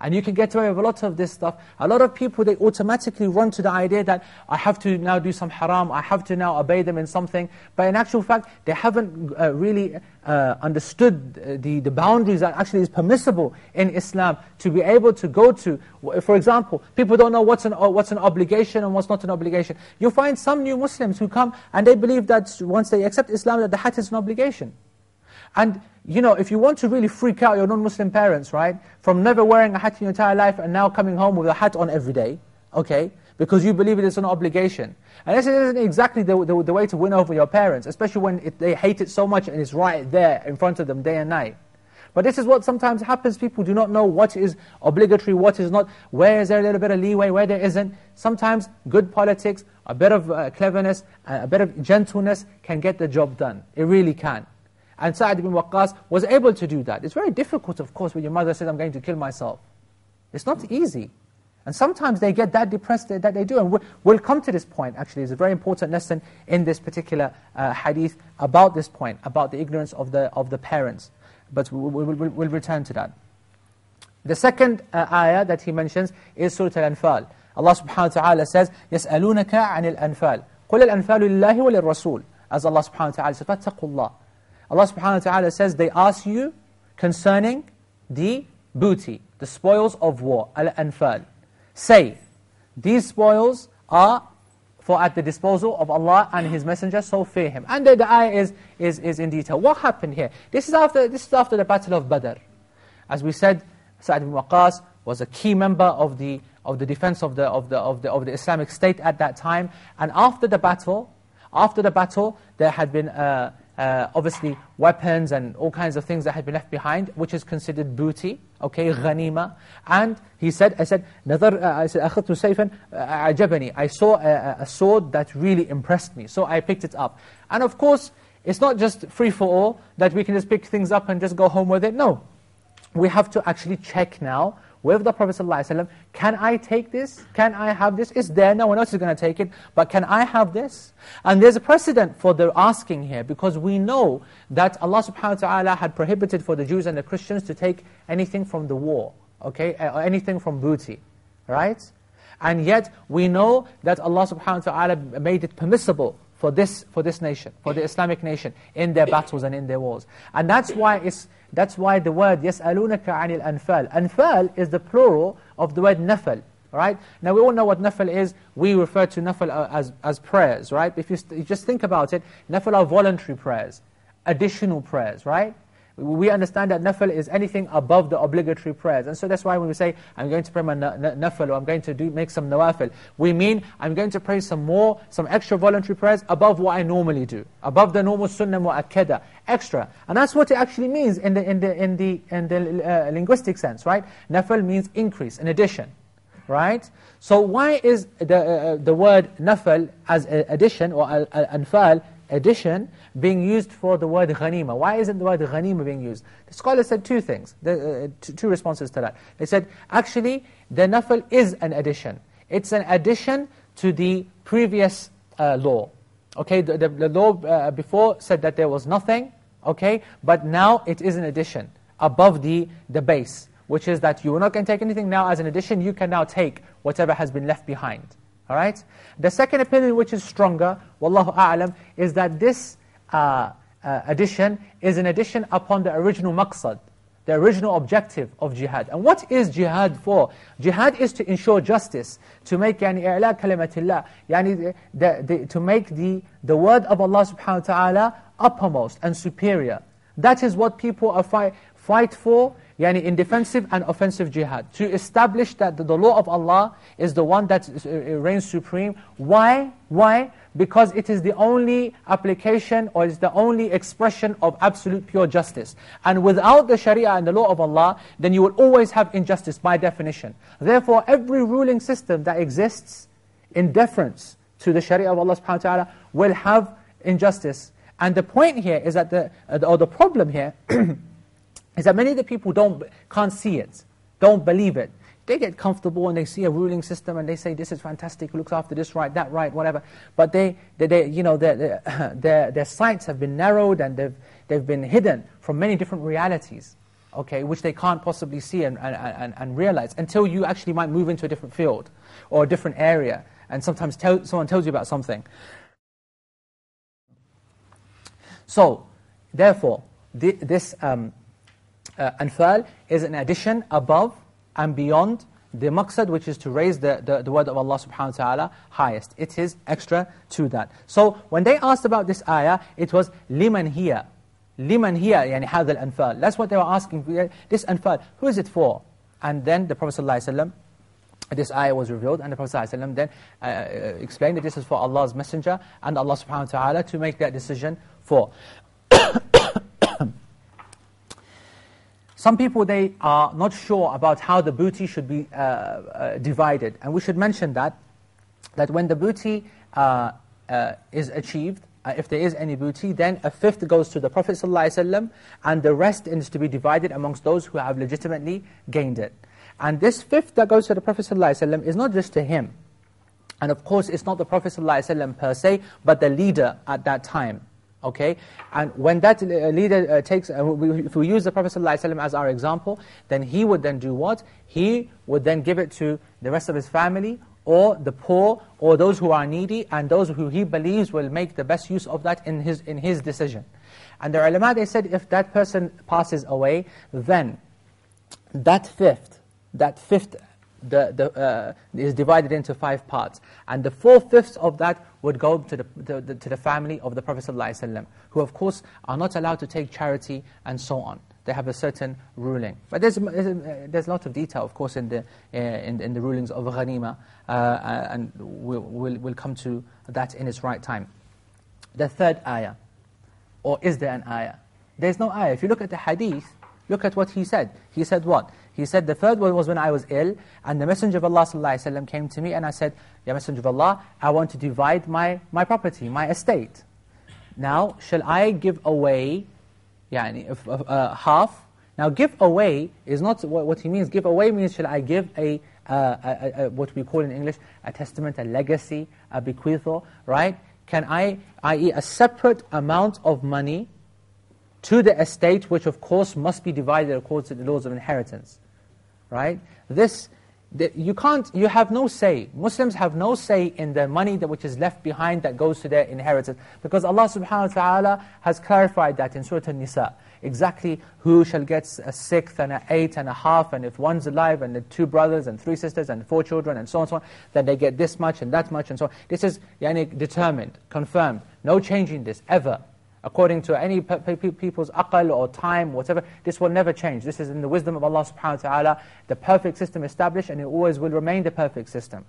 And you can get away with a lot of this stuff. A lot of people, they automatically run to the idea that I have to now do some haram, I have to now obey them in something. But in actual fact, they haven't uh, really uh, understood uh, the, the boundaries that actually is permissible in Islam to be able to go to. For example, people don't know what's an, uh, what's an obligation and what's not an obligation. You'll find some new Muslims who come and they believe that once they accept Islam, that the hajj is an obligation. And you know, if you want to really freak out your non-Muslim parents, right, from never wearing a hat in your entire life and now coming home with a hat on every day, okay, because you believe it is an obligation. And this isn't exactly the, the, the way to win over your parents, especially when it, they hate it so much and it's right there in front of them day and night. But this is what sometimes happens. People do not know what is obligatory, what is not. Where is there a little bit of leeway, where there isn't. Sometimes good politics, a bit of uh, cleverness, a bit of gentleness can get the job done. It really can. And Sa'd ibn Waqqas was able to do that. It's very difficult, of course, when your mother says, I'm going to kill myself. It's not easy. And sometimes they get that depressed that they do. And we'll come to this point, actually. It's a very important lesson in this particular uh, hadith about this point, about the ignorance of the, of the parents. But we'll, we'll, we'll return to that. The second uh, ayah that he mentions is Surah Al-Anfal. Allah subhanahu wa ta'ala says, يَسْأَلُونَكَ عَنِ الْأَنفَالِ قُلِ الْأَنفَالُ لِلَّهِ وَلِلرَّسُولِ As Allah subhanahu wa ta'ala says, فَاتَّقُوا اللَّهِ Allah subhanahu wa ta'ala says, they ask you concerning the booty, the spoils of war, al-anfal. Say, these spoils are for at the disposal of Allah and His Messenger, so fear Him. And the, the ayah is, is, is in detail. What happened here? This is, after, this is after the Battle of Badr. As we said, Sa'd ibn Waqqas was a key member of the, of the defense of the, of, the, of, the, of the Islamic State at that time. And after the battle, after the battle, there had been... Uh, uh, obviously weapons and all kinds of things that had been left behind, which is considered booty, okay, ghanima. And he said, I said, نظر, uh, I said, أخذت سيفا أعجبني. I saw a, a sword that really impressed me, so I picked it up. And of course, it's not just free for all, that we can just pick things up and just go home with it. No. We have to actually check now with the Prophet ﷺ, can I take this? Can I have this? It's there, no one else is going to take it, but can I have this? And there's a precedent for the asking here, because we know that Allah subhanahu wa ta'ala had prohibited for the Jews and the Christians to take anything from the war, okay, uh, or anything from booty, right? And yet, we know that Allah subhanahu wa ta'ala made it permissible for this, for this nation, for the Islamic nation, in their battles and in their wars. And that's why it's that's why the word يَسْأَلُونَكَ عَنِ الْأَنْفَالِ Anfal is the plural of the word nafal. Right? Now we all know what nafal is. We refer to nafal uh, as, as prayers, right? If you, you just think about it, nafal are voluntary prayers, additional prayers, right? We understand that nafil is anything above the obligatory prayers. And so that's why when we say, I'm going to pray my nafil, or I'm going to do, make some nawafil, we mean, I'm going to pray some more, some extra voluntary prayers above what I normally do, above the normal sunnah mu'akkada, extra. And that's what it actually means in the, in the, in the, in the uh, linguistic sense, right? Nafil means increase, in addition, right? So why is the, uh, the word nafil as addition, or al-anfal, addition, being used for the word ghanima. Why isn't the word ghanima being used? The scholar said two things, the, uh, two responses to that. They said, actually, the nafal is an addition. It's an addition to the previous uh, law. Okay, the, the, the law uh, before said that there was nothing, okay, but now it is an addition, above the, the base, which is that you are not going to take anything now as an addition, you can now take whatever has been left behind. All right? The second opinion, which is stronger, wallahu a'lam, is that this uh, uh, addition is an addition upon the original maqsad, the original objective of jihad. And what is jihad for? Jihad is to ensure justice, to make yani i'la kalimatillah, yani the, the, to make the, the word of Allah subhanahu wa ta'ala uppermost and superior. That is what people are fight, fight for, yani in defensive and offensive jihad. To establish that the, law of Allah is the one that uh, reigns supreme. Why? Why? because it is the only application or is the only expression of absolute pure justice. And without the sharia and the law of Allah, then you will always have injustice by definition. Therefore, every ruling system that exists in deference to the sharia of Allah subhanahu wa ta'ala will have injustice. And the point here is that, the, or the problem here, is that many of the people don't, can't see it, don't believe it. They get comfortable and they see a ruling system and they say, this is fantastic, looks after this right, that right, whatever. But they, they, they you know, their, their, their sights have been narrowed and they've, they've been hidden from many different realities, okay, which they can't possibly see and, and, and, and realize until you actually might move into a different field or a different area and sometimes tell, someone tells you about something. So, therefore, this um, uh, anfal is an addition above and beyond the maqsad, which is to raise the, the, the, word of Allah subhanahu wa ta'ala highest. It is extra to that. So when they asked about this ayah, it was liman hiya. Liman hiya, yani hadha al-anfal. That's what they were asking. This anfal, who is it for? And then the Prophet ﷺ, this ayah was revealed, and the Prophet ﷺ then uh, uh, explained that this is for Allah's messenger and Allah subhanahu wa ta'ala to make that decision for. Some people, they are not sure about how the booty should be uh, uh, divided. And we should mention that, that when the booty uh, uh is achieved, uh, if there is any booty, then a fifth goes to the Prophet ﷺ, and the rest is to be divided amongst those who have legitimately gained it. And this fifth that goes to the Prophet ﷺ is not just to him. And of course, it's not the Prophet ﷺ per se, but the leader at that time. Okay, and when that uh, leader uh, takes, uh, we, if we use the Prophet ﷺ as our example, then he would then do what? He would then give it to the rest of his family, or the poor, or those who are needy, and those who he believes will make the best use of that in his, in his decision. And the ulama, they said, if that person passes away, then that fifth, that fifth the, the, uh, is divided into five parts. And the four-fifths of that would go to the, to, the, to the family of the Prophet ﷺ, who of course are not allowed to take charity and so on. They have a certain ruling. But there's, there's a lot of detail, of course, in the, uh, in, in, the rulings of ghanima, uh, and we'll, we'll, we'll come to that in its right time. The third ayah, or is there an ayah? There's no ayah. If you look at the hadith, look at what he said. He said what? He said, the third one was when I was ill, and the Messenger of Allah ﷺ came to me, and I said, Ya Messenger of Allah, I want to divide my, my property, my estate. Now, shall I give away yani, uh, uh, half? Now, give away is not what, what he means. Give away means, shall I give a, uh, a, a, what we call in English, a testament, a legacy, a bequeathal, right? Can I, i.e. a separate amount of money to the estate, which of course must be divided according to the laws of inheritance right? This, the, you can't, you have no say. Muslims have no say in the money that which is left behind that goes to their inheritance. Because Allah subhanahu wa ta'ala has clarified that in Surah An-Nisa. Exactly who shall get a sixth and an eighth and a half, and if one's alive, and the two brothers and three sisters and four children and so on and so on, then they get this much and that much and so on. This is yani, determined, confirmed. No changing this, ever according to any people's aql or time, whatever, this will never change. This is in the wisdom of Allah subhanahu wa ta'ala, the perfect system established, and it always will remain the perfect system.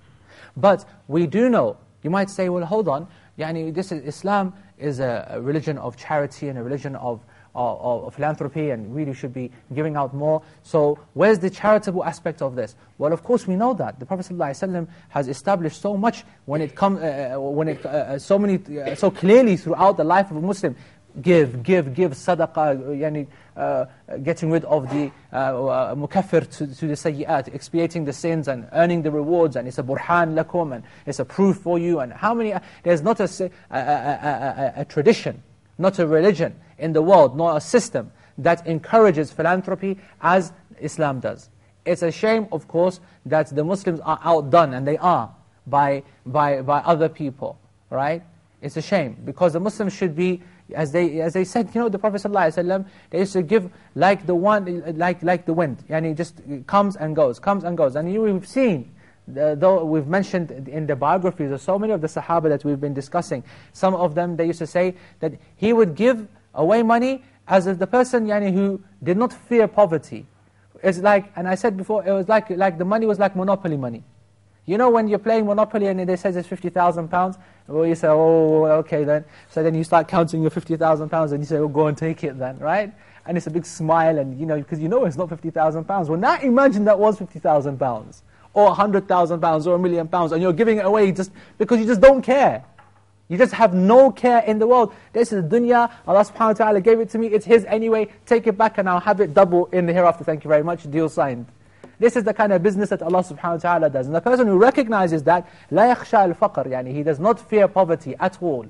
But we do know, you might say, well, hold on, yani, this is, Islam is a, a religion of charity and a religion of of, philanthropy and really should be giving out more. So where's the charitable aspect of this? Well, of course we know that. The Prophet ﷺ has established so much when it comes, uh, uh, when it, uh, uh, so many, uh, so clearly throughout the life of a Muslim. Give, give, give, sadaqah, yani, uh, getting rid of the uh, mukaffir to, to the sayyi'at, expiating the sins and earning the rewards, and it's a burhan lakum, and it's a proof for you, and how many, there's not a, a, a, a tradition, not a religion, in the world, nor a system that encourages philanthropy as Islam does. It's a shame, of course, that the Muslims are outdone, and they are, by, by, by other people, right? It's a shame, because the Muslims should be, as they, as they said, you know, the Prophet ﷺ, they used to give like the one, like, like the wind, and it just comes and goes, comes and goes. And you, we've seen, though we've mentioned in the biographies of so many of the Sahaba that we've been discussing, some of them, they used to say that he would give away money as if the person yani, who did not fear poverty. It's like, and I said before, it was like, like the money was like monopoly money. You know when you're playing Monopoly and they say it's 50,000 pounds, well you say, oh, okay then. So then you start counting your 50,000 pounds and you say, oh, go and take it then, right? And it's a big smile and, you know, because you know it's not 50,000 pounds. Well now imagine that was 50,000 pounds, or 100,000 pounds, or a million pounds, and you're giving it away just because you just don't care. You just have no care in the world. This is dunya, Allah subhanahu wa ta'ala gave it to me, it's His anyway, take it back and I'll have it double in the hereafter, thank you very much, deal signed. This is the kind of business that Allah subhanahu wa ta'ala does. And the person who recognizes that, لا يخشى الفقر, يعني he does not fear poverty at all.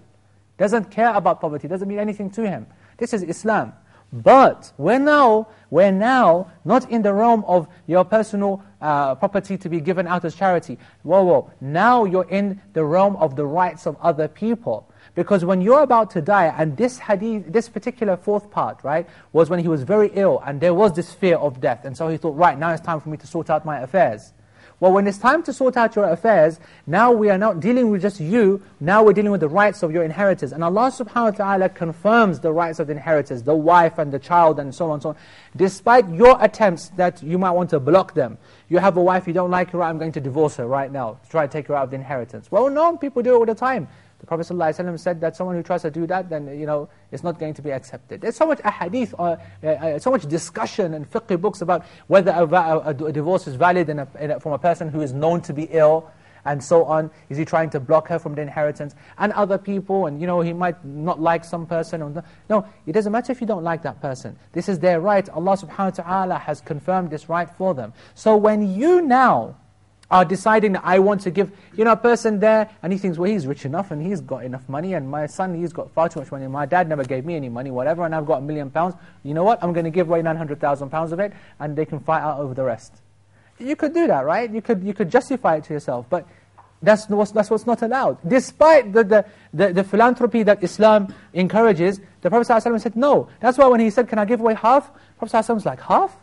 Doesn't care about poverty, doesn't mean anything to him. This is Islam. But we're now, we're now not in the realm of your personal uh, property to be given out as charity. Whoa, whoa. Now you're in the realm of the rights of other people. Because when you're about to die, and this hadith, this particular fourth part, right, was when he was very ill, and there was this fear of death. And so he thought, right, now it's time for me to sort out my affairs. Well, when it's time to sort out your affairs, now we are not dealing with just you, now we're dealing with the rights of your inheritors. And Allah subhanahu wa ta'ala confirms the rights of the inheritors, the wife and the child and so on and so on. Despite your attempts that you might want to block them. You have a wife, you don't like her, I'm going to divorce her right now, to try to take her out of the inheritance. Well, no, people do it all the time. The Prophet ﷺ said that someone who tries to do that, then you know, it's not going to be accepted. There's so much ahadith, uh, uh, so much discussion and fiqh books about whether a, a, a divorce is valid in a, in from a person who is known to be ill, and so on. Is he trying to block her from the inheritance? And other people, and you know, he might not like some person. Or no, it doesn't matter if you don't like that person. This is their right. Allah subhanahu wa ta'ala has confirmed this right for them. So when you now are deciding that I want to give, you know, a person there, and he thinks, well, he's rich enough, and he's got enough money, and my son, he's got far too much money, my dad never gave me any money, whatever, and I've got a million pounds, you know what, I'm going to give away 900,000 pounds of it, and they can fight out over the rest. You could do that, right? You could, you could justify it to yourself, but that's that's what's not allowed. Despite the, the, the, the philanthropy that Islam encourages, the Prophet ﷺ said, no. That's why when he said, can I give away half? Prophet ﷺ was like, half?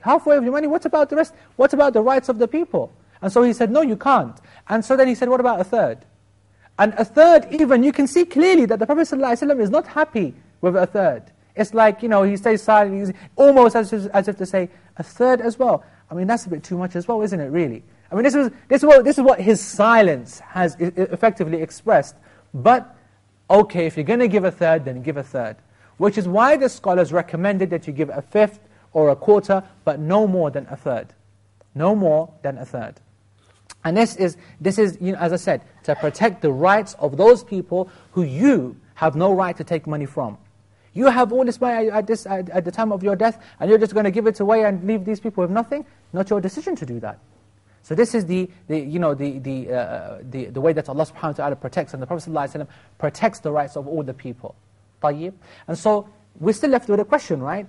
Halfway of your money? What about the rest? What about the rights of the people? And so he said, no, you can't. And so then he said, what about a third? And a third, even, you can see clearly that the Prophet ﷺ is not happy with a third. It's like, you know, he stays silent, almost as, as if to say, a third as well. I mean, that's a bit too much as well, isn't it, really? I mean, this, was, this, is, what, this is what his silence has effectively expressed. But, okay, if you're going to give a third, then give a third. Which is why the scholars recommended that you give a fifth or a quarter, but no more than a third. No more than a third. And this is, this is you know, as I said, to protect the rights of those people who you have no right to take money from. You have all this money at, this, at, at the time of your death, and you're just going to give it away and leave these people with nothing? Not your decision to do that. So this is the, the you know, the, the, uh, the, the way that Allah subhanahu wa ta'ala protects, and the Prophet ﷺ protects the rights of all the people. طيب? And so, we're still left with a question, right?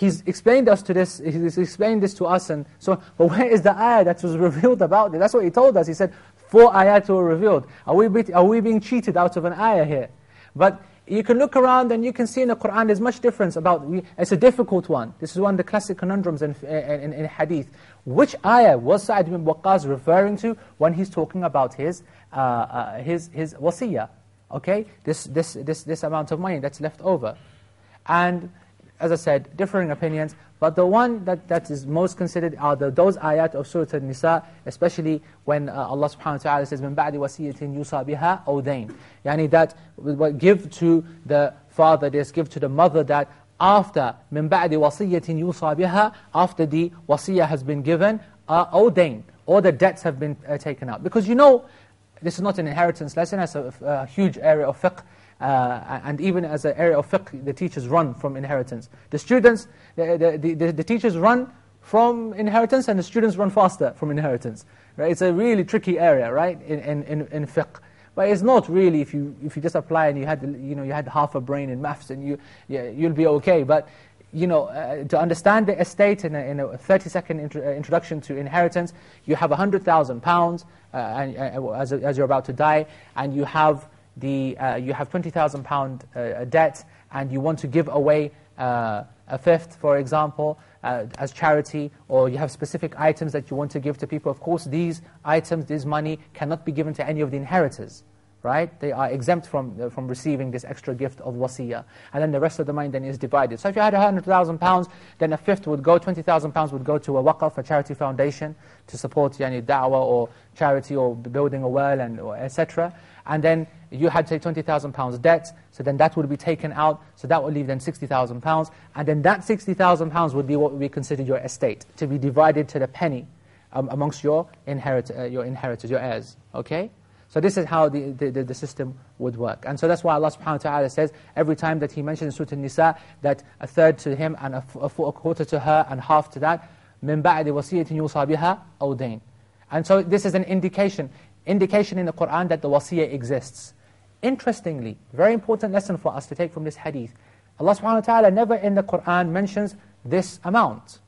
He's explained us to this, he's explained this to us, and so, but where is the ayah that was revealed about it? That's what he told us. He said, four ayat were revealed. Are we, are we being cheated out of an ayah here? But you can look around and you can see in the Qur'an there's much difference about, it's a difficult one. This is one of the classic conundrums in, in, in hadith. Which ayah was Sa'id ibn Waqqas referring to when he's talking about his, uh, uh, his, his wasiyah? Okay, this, this, this, this amount of money that's left over. And as I said, differing opinions, but the one that, that is most considered are the, those ayat of Surah An-Nisa, especially when uh, Allah subhanahu wa ta'ala says, مِنْ بَعْدِ وَسِيَّةٍ يُوصَى بِهَا أَوْ دَيْنٍ Yani that, give to the father this, give to the mother that, after مِنْ بَعْدِ وَصِيَّةٍ يُوصَى بِهَا After the wasiyah has been given, uh, أَوْ دَيْنٍ Or the debts have been uh, taken out. Because you know, this is not an inheritance lesson, it's a, a huge area of fiqh, uh, and even as an area of fiqh, the teachers run from inheritance. The students, the, the, the, the, teachers run from inheritance and the students run faster from inheritance. Right? It's a really tricky area, right, in, in, in fiqh. But it's not really if you, if you just apply and you had, you know, you had half a brain in maths and you, yeah, you'll be okay. But you know, uh, to understand the estate in a, in a 30-second intro, uh, introduction to inheritance, you have 100,000 pounds uh, and, uh, as, as you're about to die, and you have the, uh, you have £20,000 uh, debt and you want to give away uh, a fifth, for example, uh, as charity, or you have specific items that you want to give to people, of course these items, this money, cannot be given to any of the inheritors. Right? They are exempt from, uh, from receiving this extra gift of wasiyah. And then the rest of the money then is divided. So if you had £100,000, then a fifth would go, £20,000 would go to a waqf, a charity foundation, to support yani, da'wah or charity or building a well, and etc. And then you had, say, £20,000 debt, so then that would be taken out, so that would leave then £60,000, and then that £60,000 would be what we consider your estate, to be divided to the penny um, amongst your, inherit, uh, your inheritors, your heirs, okay? So this is how the, the, the, system would work. And so that's why Allah subhanahu wa ta'ala says, every time that He mentions in Surah An-Nisa, that a third to him and a, a, a quarter to her and half to that, مِن بَعْدِ وَصِيَّةٍ يُوصَى بِهَا أَوْ دَيْنٍ And so this is an indication, indication in the Qur'an that the wasiyah exists. Interestingly, very important lesson for us to take from this hadith, Allah subhanahu wa ta'ala never in the Qur'an mentions this amount,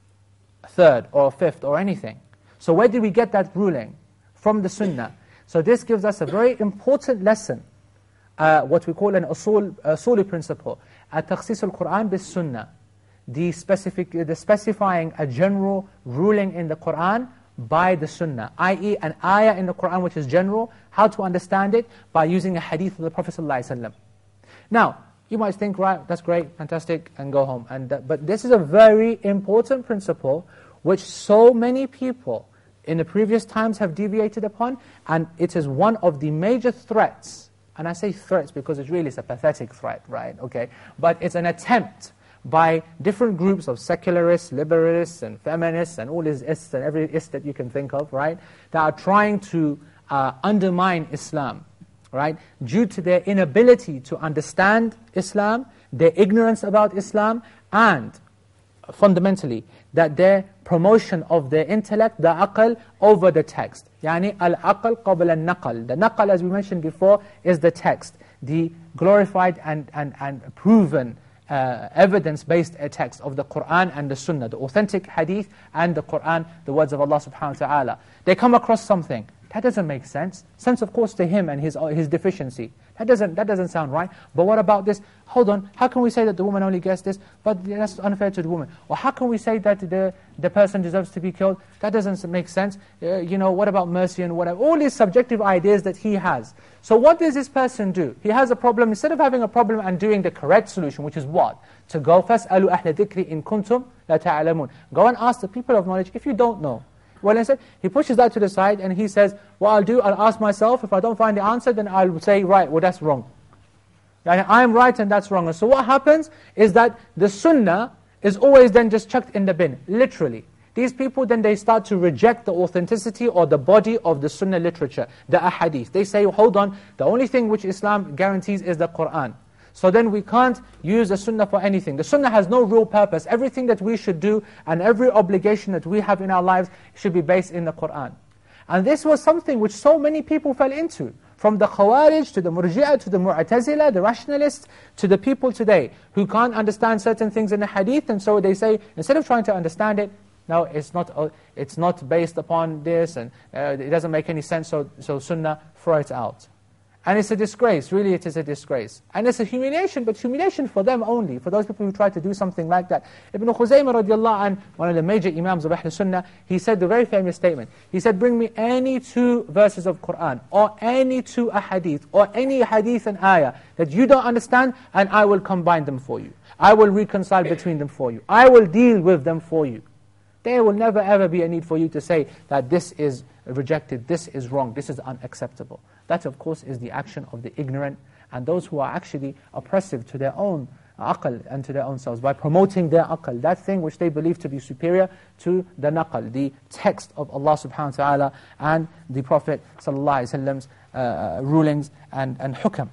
a third or a fifth or anything. So where did we get that ruling? From the sunnah. So this gives us a very important lesson, uh, what we call an usul, uh, usuli principle, at-takhsis al-Qur'an bis-sunnah. The, specific, uh, the specifying a general ruling in the Qur'an by the sunnah, i.e. an ayah in the Qur'an which is general, how to understand it? By using a hadith of the Prophet ﷺ. Now, you might think, right, that's great, fantastic, and go home. And uh, But this is a very important principle which so many people in the previous times have deviated upon, and it is one of the major threats, and I say threats because it really is a pathetic threat, right, okay? But it's an attempt by different groups of secularists, liberalists, and feminists, and all these ists and every ist that you can think of, right, that are trying to uh, undermine Islam, right, due to their inability to understand Islam, their ignorance about Islam, and fundamentally, that their promotion of their intellect, the aql, over the text. Yani al-aql qabl al-naql. The naql, as we mentioned before, is the text, the glorified and, and, and proven uh, evidence-based text of the Qur'an and the Sunnah, the authentic hadith and the Qur'an, the words of Allah subhanahu wa ta'ala. They come across something. That doesn't make sense. Sense, of course, to him and his, his deficiency. That doesn't, that doesn't sound right. But what about this? Hold on, how can we say that the woman only gets this? But that's unfair to the woman. Or how can we say that the, the person deserves to be killed? That doesn't make sense. Uh, you know, what about mercy and whatever? All these subjective ideas that he has. So what does this person do? He has a problem. Instead of having a problem and doing the correct solution, which is what? To go, فَاسْأَلُوا أَهْلَ ذِكْرِ إِن كُنْتُمْ لَا تَعْلَمُونَ Go and ask the people of knowledge if you don't know. Well, he pushes that to the side and he says, what I'll do, I'll ask myself. If I don't find the answer, then I'll say, right, well, that's wrong. I'm right and that's wrong. And so what happens is that the sunnah is always then just chucked in the bin, literally. These people then they start to reject the authenticity or the body of the sunnah literature, the ahadith. They say, hold on, the only thing which Islam guarantees is the Qur'an. So then we can't use the sunnah for anything. The sunnah has no real purpose. Everything that we should do and every obligation that we have in our lives should be based in the Qur'an. And this was something which so many people fell into. From the Khawarij to the Murji'ah to the Mu'tazila, the rationalists, to the people today who can't understand certain things in the hadith, and so they say, instead of trying to understand it, no, it's not, uh, it's not based upon this, and uh, it doesn't make any sense, so, so sunnah, throw it out. And it's a disgrace, really it is a disgrace. And it's a humiliation, but humiliation for them only, for those people who try to do something like that. Ibn Khuzaymah radiallahu anh, one of the major imams of Ahl Sunnah, he said the very famous statement. He said, bring me any two verses of Qur'an, or any two ahadith, or any hadith and ayah that you don't understand, and I will combine them for you. I will reconcile between them for you. I will deal with them for you. There will never ever be a need for you to say that this is rejected, this is wrong, this is unacceptable. That, of course, is the action of the ignorant and those who are actually oppressive to their own aql and to their own selves by promoting their aql, that thing which they believe to be superior to the naql, the text of Allah subhanahu wa ta'ala and the Prophet sallallahu alaihi wasallam's uh, rulings and, and hukam.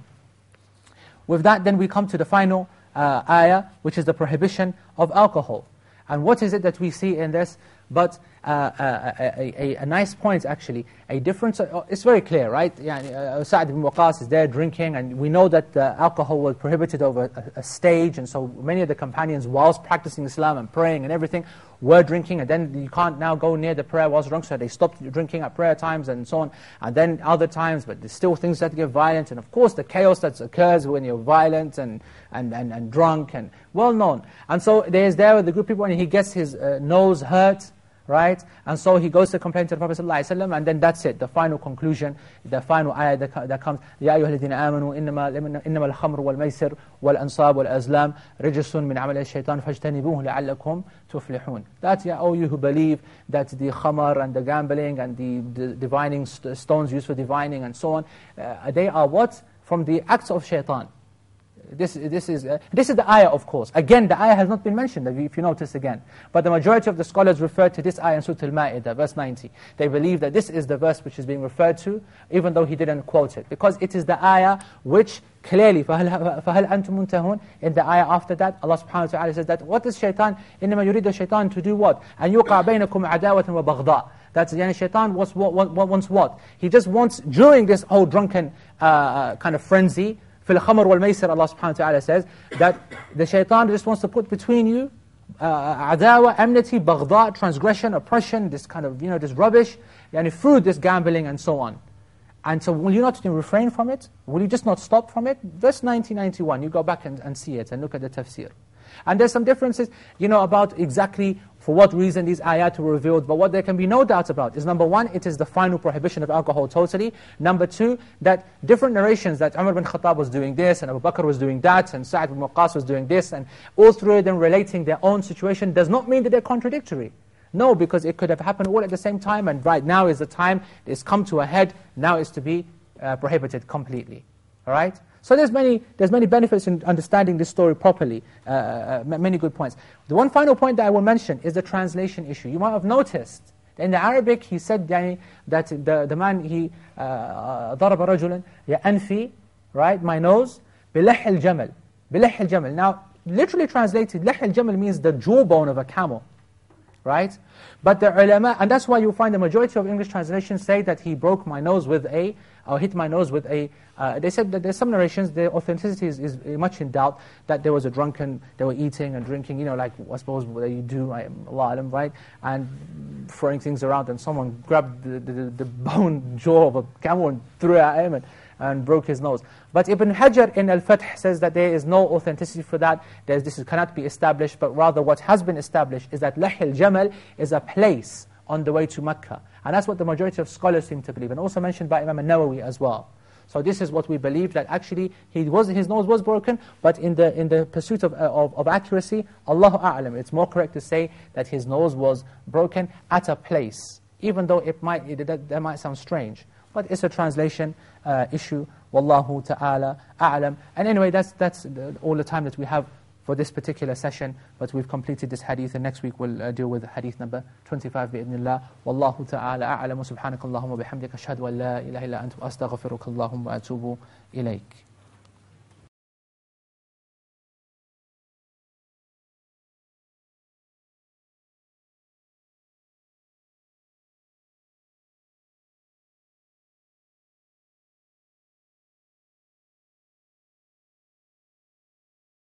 With that, then we come to the final uh, ayah, which is the prohibition of alcohol. And what is it that we see in this? But uh, uh, a, a, a, nice point actually, a difference, uh, it's very clear, right? Uh, Sa'd ibn Waqqas is there drinking, and we know that uh, alcohol was prohibited over a, a, stage, and so many of the companions, whilst practicing Islam and praying and everything, were drinking, and then you can't now go near the prayer whilst drunk, so they stopped drinking at prayer times and so on, and then other times, but there's still things that get violent, and of course the chaos that occurs when you're violent and, and, and, and drunk, and well known. And so there's there with the group of people, and he gets his nose hurt, right? And so he goes to complain to the Prophet ﷺ, and then that's it, the final conclusion, the final ayah that, that comes, يَا أَيُّهَا الَّذِينَ آمَنُوا إِنَّمَا, إنما الْخَمْرُ وَالْمَيْسِرُ وَالْأَنصَابُ وَالْأَزْلَامُ رِجِسٌ مِنْ عَمَلِ الشَّيْطَانِ فَاجْتَنِبُوهُ لَعَلَّكُمْ تُفْلِحُونَ That, yeah, all you who believe that the khamar and the gambling and the, the divining st stones used for divining and so on, uh, they are what? From the acts of shaitan. This, this, is, uh, this is the ayah, of course. Again, the ayah has not been mentioned, if you notice again. But the majority of the scholars refer to this ayah in Surah Al-Ma'idah, verse 90. They believe that this is the verse which is being referred to, even though he didn't quote it. Because it is the ayah which clearly, فَهَلْ, فَهَلْ أَنْتُمْ مُنْتَهُونَ In the ayah after that, Allah subhanahu wa ta'ala says that, what is shaitan? إِنَّمَا يُرِيدُ الشَّيْطَان to do what? أَنْ يُقَعْ بَيْنَكُمْ عَدَاوَةً وَبَغْضَاءً that's yani shaitan wants what, what, wants what? He just wants, during this whole drunken uh, kind of frenzy, fil khamr wal maysir, Allah subhanahu wa ta'ala says, that the shaitan just wants to put between you uh, adawa, enmity, baghda, transgression, oppression, this kind of, you know, this rubbish, yani through this gambling and so on. And so will you not refrain from it? Will you just not stop from it? Verse 1991, you go back and, and see it and look at the tafsir. And there's some differences, you know, about exactly for what reason these ayat were revealed. But what there can be no doubt about is number one, it is the final prohibition of alcohol totally. Number two, that different narrations that Umar bin Khattab was doing this, and Abu Bakr was doing that, and Sa'ad bin Waqqas was doing this, and all three of them relating their own situation, does not mean that they're contradictory. No, because it could have happened all at the same time, and right now is the time it's come to a head, now is to be uh, prohibited completely. All right? So there's many, there's many benefits in understanding this story properly, uh, uh, many good points. The one final point that I will mention is the translation issue. You might have noticed, in the Arabic he said يعني, that the, the man, he uh, ضرب رجلا أنفي, right, my nose, بلح الجمل, بلح الجمل. Now, literally translated, لح الجمل means the jawbone of a camel, right? But the ulama, and that's why you find the majority of English translations say that he broke my nose with a, or hit my nose with a, uh, they said that there's some narrations, the authenticity is, is, much in doubt, that there was a drunken, they were eating and drinking, you know, like I suppose what you do, Allah right? And throwing things around, and someone grabbed the, the, the bone jaw of a camel and threw it at him and, and broke his nose. But Ibn Hajar in Al-Fath says that there is no authenticity for that, There's, this cannot be established, but rather what has been established is that Lahil Jamal is a place on the way to Mecca. And that's what the majority of scholars seem to believe, and also mentioned by Imam al-Nawawi as well. So this is what we believe, that actually he was, his nose was broken, but in the, in the pursuit of, uh, of, of accuracy, Allahu A'lam, it's more correct to say that his nose was broken at a place, even though it might, it, that, that might sound strange. But it's a translation uh, issue, Wallahu Ta'ala A'lam. And anyway, that's, that's all the time that we have for this particular session, but we've completed this hadith, and next week we'll uh, deal with hadith number 25 bi'idhnillah. Wallahu ta'ala a'lamu subhanakallahumma bihamdika ashhadu an la ilaha illa anta astaghfiruka atubu ilayk.